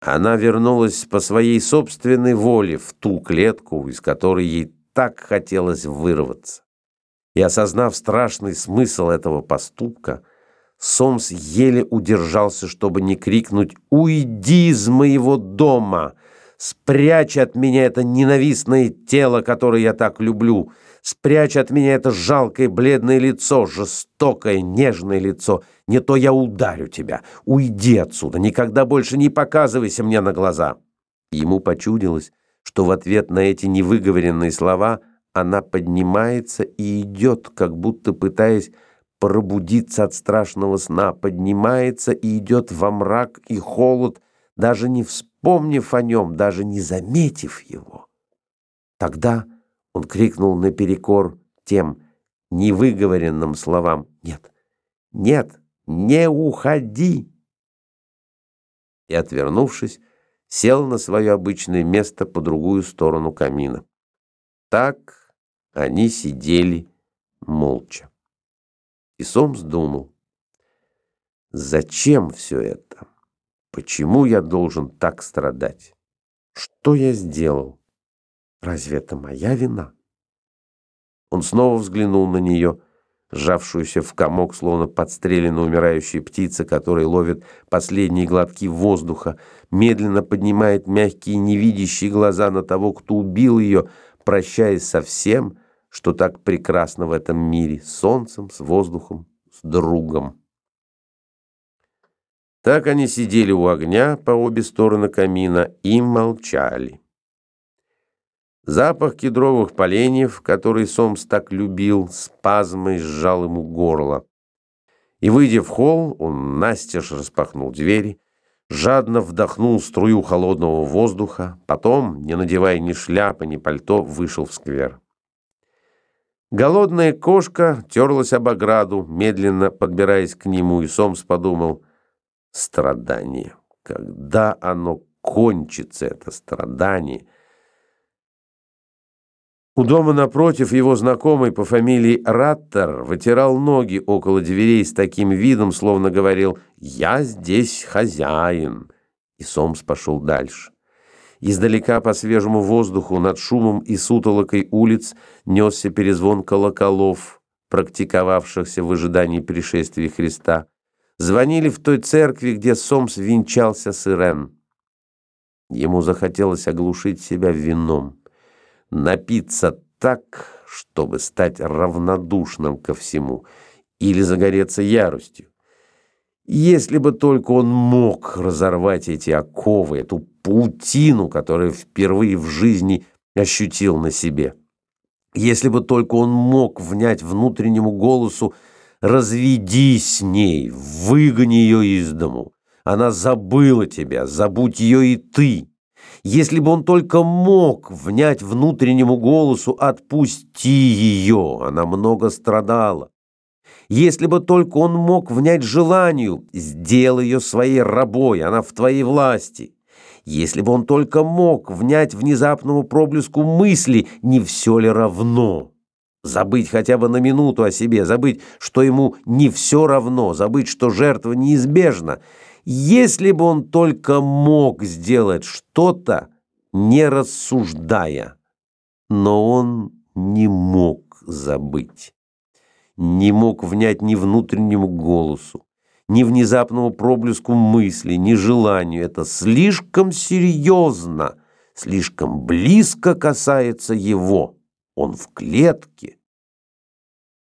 Она вернулась по своей собственной воле в ту клетку, из которой ей так хотелось вырваться. И осознав страшный смысл этого поступка, Сомс еле удержался, чтобы не крикнуть «Уйди из моего дома! Спрячь от меня это ненавистное тело, которое я так люблю! Спрячь от меня это жалкое бледное лицо, жестокое, нежное лицо! Не то я ударю тебя! Уйди отсюда! Никогда больше не показывайся мне на глаза!» Ему почудилось, что в ответ на эти невыговоренные слова она поднимается и идет, как будто пытаясь пробудиться от страшного сна, поднимается и идет во мрак и холод, даже не вспомнив о нем, даже не заметив его. Тогда он крикнул наперекор тем невыговоренным словам «Нет, нет, не уходи!» И, отвернувшись, сел на свое обычное место по другую сторону камина. Так они сидели молча. И Сомс думал, зачем все это? Почему я должен так страдать? Что я сделал? Разве это моя вина? Он снова взглянул на нее, сжавшуюся в комок, словно подстреленная умирающая птица, которая ловит последние глотки воздуха, медленно поднимает мягкие невидящие глаза на того, кто убил ее, прощаясь со всем, что так прекрасно в этом мире, с солнцем, с воздухом, с другом. Так они сидели у огня по обе стороны камина и молчали. Запах кедровых поленьев, который Сомс так любил, спазмой сжал ему горло. И, выйдя в холл, он настежь распахнул двери, жадно вдохнул струю холодного воздуха, потом, не надевая ни шляпы, ни пальто, вышел в сквер. Голодная кошка терлась об ограду, медленно подбираясь к нему, и Сомс подумал, страдание, когда оно кончится, это страдание — у дома напротив его знакомый по фамилии Раттер вытирал ноги около дверей с таким видом, словно говорил «Я здесь хозяин». И Сомс пошел дальше. Издалека по свежему воздуху над шумом и сутолокой улиц несся перезвон колоколов, практиковавшихся в ожидании пришествия Христа. Звонили в той церкви, где Сомс венчался с Ирен. Ему захотелось оглушить себя вином напиться так, чтобы стать равнодушным ко всему, или загореться яростью. Если бы только он мог разорвать эти оковы, эту паутину, которую впервые в жизни ощутил на себе. Если бы только он мог внять внутреннему голосу «Разведись с ней, выгони ее из дому, она забыла тебя, забудь ее и ты». Если бы он только мог внять внутреннему голосу «отпусти ее», она много страдала. Если бы только он мог внять желанию «сделай ее своей рабой, она в твоей власти». Если бы он только мог внять внезапному проблеску мысли «не все ли равно». Забыть хотя бы на минуту о себе, забыть, что ему не все равно, забыть, что жертва неизбежна — если бы он только мог сделать что-то, не рассуждая. Но он не мог забыть. Не мог внять ни внутреннему голосу, ни внезапному проблеску мысли, ни желанию. Это слишком серьезно, слишком близко касается его. Он в клетке.